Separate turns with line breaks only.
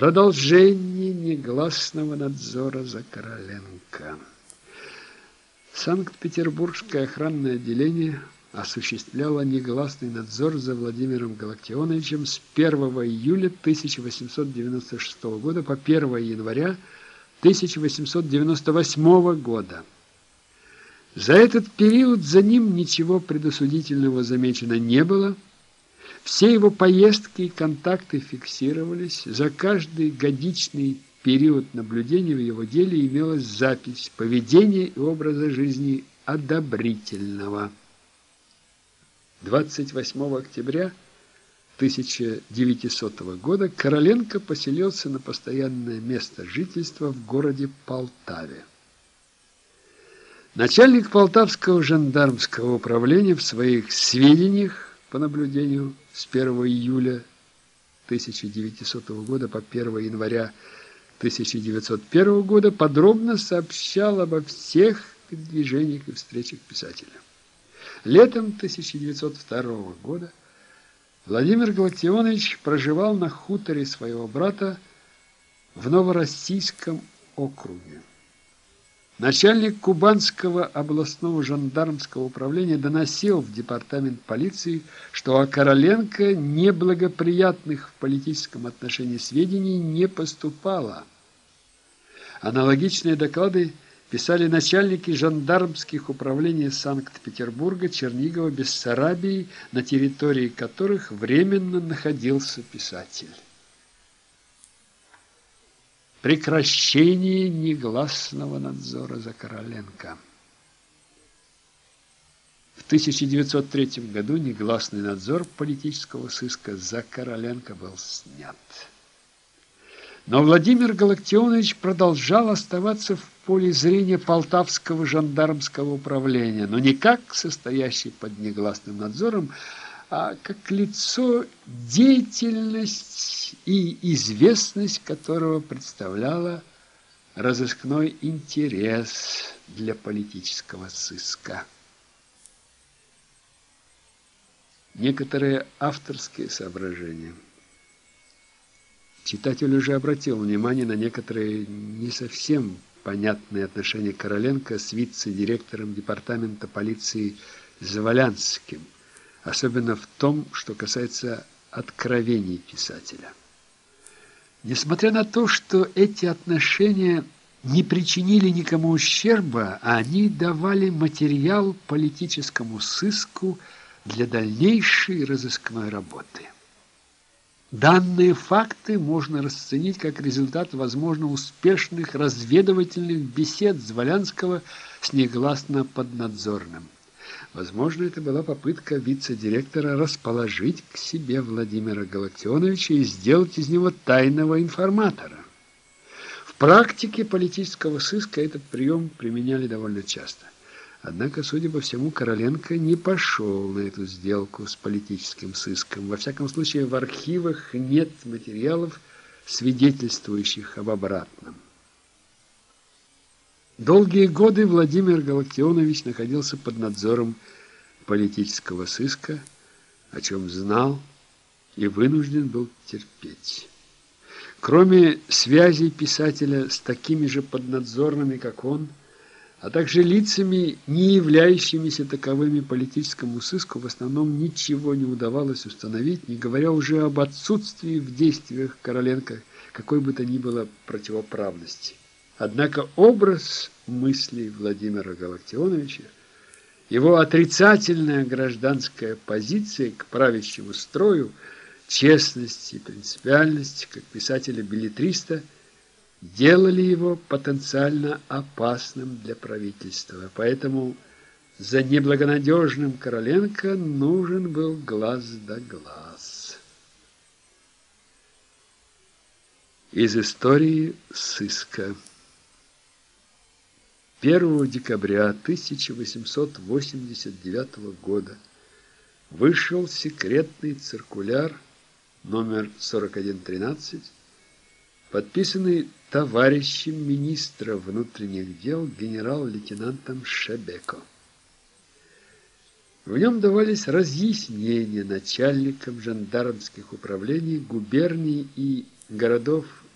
Продолжение негласного надзора за Короленко. Санкт-Петербургское охранное отделение осуществляло негласный надзор за Владимиром Галактионовичем с 1 июля 1896 года по 1 января 1898 года. За этот период за ним ничего предосудительного замечено не было. Все его поездки и контакты фиксировались. За каждый годичный период наблюдения в его деле имелась запись поведения и образа жизни одобрительного. 28 октября 1900 года Короленко поселился на постоянное место жительства в городе Полтаве. Начальник Полтавского жандармского управления в своих сведениях по наблюдению с 1 июля 1900 года по 1 января 1901 года подробно сообщал обо всех движениях и встречах писателя. Летом 1902 года Владимир Галактионович проживал на хуторе своего брата в Новороссийском округе. Начальник Кубанского областного жандармского управления доносил в департамент полиции, что о Короленко неблагоприятных в политическом отношении сведений не поступало. Аналогичные доклады писали начальники жандармских управлений Санкт-Петербурга, Чернигова, Бессарабии, на территории которых временно находился писатель. Прекращение негласного надзора за Короленко. В 1903 году негласный надзор политического сыска за Короленко был снят. Но Владимир Галактионович продолжал оставаться в поле зрения Полтавского жандармского управления, но не как состоящий под негласным надзором, а как лицо, деятельность и известность которого представляла разыскной интерес для политического сыска. Некоторые авторские соображения. Читатель уже обратил внимание на некоторые не совсем понятные отношения Короленко с вице-директором департамента полиции Завалянским – особенно в том, что касается откровений писателя. Несмотря на то, что эти отношения не причинили никому ущерба, они давали материал политическому сыску для дальнейшей разыскной работы. Данные факты можно расценить как результат, возможно, успешных разведывательных бесед Зволянского с негласно поднадзорным. Возможно, это была попытка вице-директора расположить к себе Владимира Галактионовича и сделать из него тайного информатора. В практике политического сыска этот прием применяли довольно часто. Однако, судя по всему, Короленко не пошел на эту сделку с политическим сыском. Во всяком случае, в архивах нет материалов, свидетельствующих об обратном. Долгие годы Владимир Галактионович находился под надзором политического сыска, о чем знал и вынужден был терпеть. Кроме связей писателя с такими же поднадзорными, как он, а также лицами, не являющимися таковыми политическому сыску, в основном ничего не удавалось установить, не говоря уже об отсутствии в действиях Короленко какой бы то ни было противоправности. Однако образ мыслей Владимира Галактионовича, его отрицательная гражданская позиция к правящему строю, честность и принципиальность, как писателя-билетриста, делали его потенциально опасным для правительства. Поэтому за неблагонадежным Короленко нужен был глаз да глаз. Из истории сыска. 1 декабря 1889 года вышел секретный циркуляр номер 4113, подписанный товарищем министра внутренних дел генерал-лейтенантом Шебеко. В нем давались разъяснения начальникам жандармских управлений губерний и городов